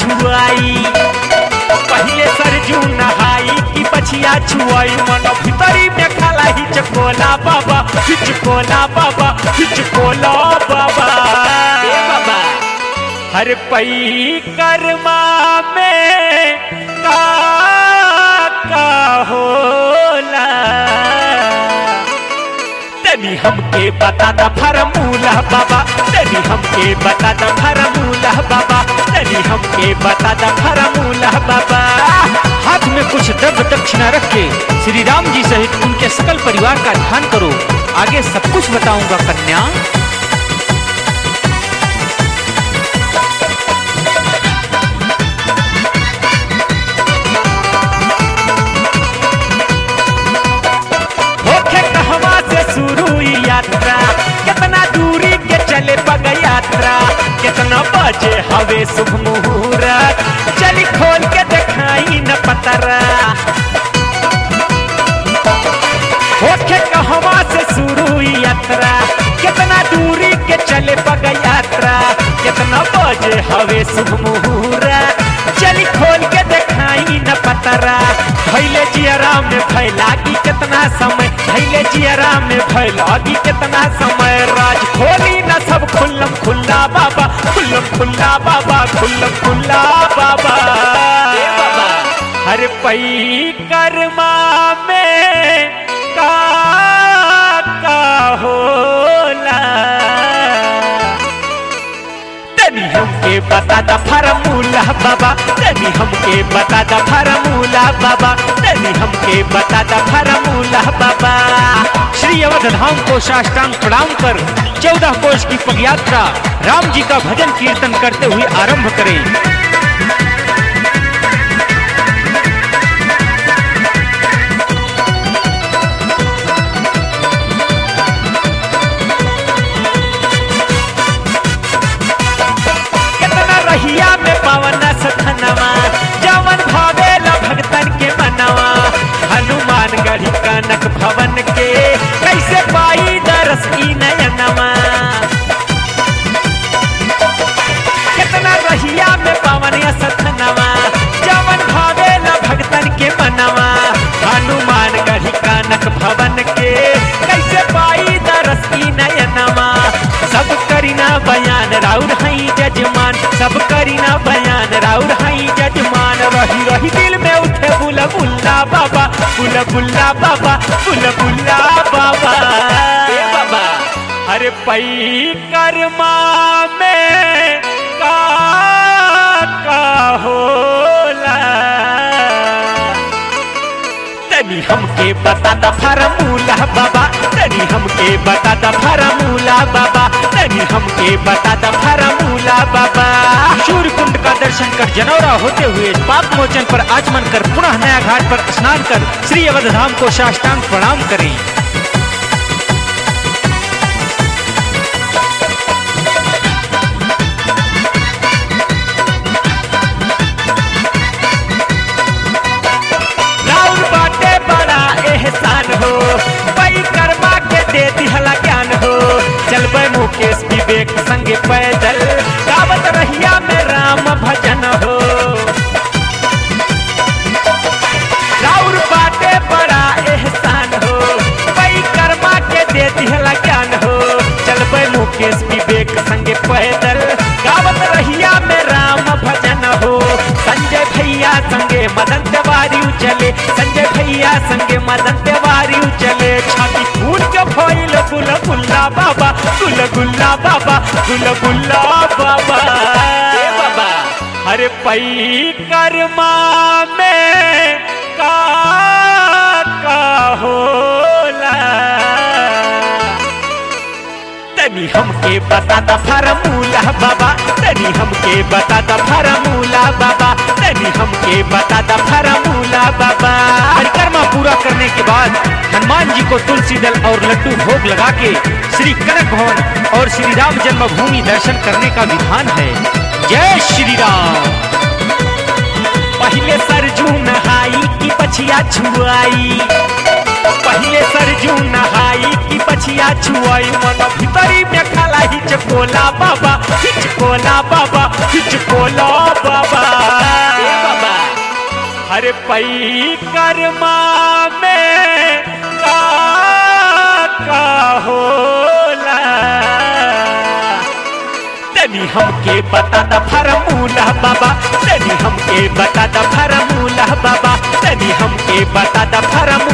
छुआई। पहले सरजू नहाई की पछिया छुआई। मन भीतरी में खाला हिचकोला बाबा हिचकोला बाबा हिचकोला बाबा। हर पई कर्मा में का का होला। तनी हमके बता दा फरमूला बाबा तनी हमके बता दा फरमूला बाबा तनी हमके बता दा फरमूला बाबा। हाथ में कुछ द्रव्य दक्षिणा रख के श्री राम जी सहित उनके सकल परिवार का ध्यान करो। आगे सब कुछ बताऊँगा, कन्या। चले पग यात्रा। कितना बजे हवे शुभ मुहूर्त। चली खोल के दिखाई न पतरा। कहवा से शुरू यात्रा, कितना दूरी के चले पग यात्रा, कितना बजे हवे शुभ मुहूर्त। चली खोल के दिखाई न पतरा में कितना समय में कितना समय। बाबा खुल्लम खुल्ला बाबा। खुल्ला बाबा बाबा। हर पई कर्मा में बाबा तभी हमके बता दा फरमूला बाबा तभी हमके बता दा फरमूला बाबा। श्री अवध धाम को साष्टांग प्रणाम कर, चौदह कोष की पगयात्रा राम जी का भजन कीर्तन करते हुए आरंभ करें। राउर हई जजमान सब करी ना बयान। राउर हई जजमान रही रही दिल में उठे बुला बुल्ला बाबा बुला बुल्ला बाबा बुला बुल्ला बाबा। अरे बाबा। पई कर्मा में का का होला तनी हमके बता दा फरमूला बाबा तनी हमके बता दा फरमूला बाबा तनी हमके बता दा फरमूला बाबा। सूर्य कुंड का दर्शन कर जनौरा होते हुए पाप मोचन पर आचमन कर पुनः नया घाट पर स्नान कर श्री अवध धाम को साष्टांग प्रणाम करें। विवेक संगे पैदल। गावत रहिया में राम भजन हो। संजय भैया संगे मदन तिवारी चले संजय भैया संगे मदन तिवारी चले छाती फूल के भइल गुल गुल्ला बाबा गुल गुल्ला बाबा। गुल गुल्ला बाबा हरे पई कर्मा में हमके बता दा फरमूला बाबा। तनी हमके बता दा फरमूला बाबा। तनी हमके बता दा फरमूला बाबा। परिक्रमा पूरा करने के बाद हनुमान जी को तुलसी दल और लड्डू भोग लगा के श्री कनक भवन और श्री राम जन्मभूमि दर्शन करने का विधान है। जय श्री राम। पहले सरजू नहाई की पछिया छुआई? पहले सरजू नहाई की पछिया छुआई? हिचकोला बाबा हिचकोला बाबा खिच हिचकोला बाबा अरे पई कर्मा में का का होला। तनी हमके बता द फरमूला, बाबा। तनी हमके बता द फरमूला, बाबा। तनी हमके बता द फरमूला।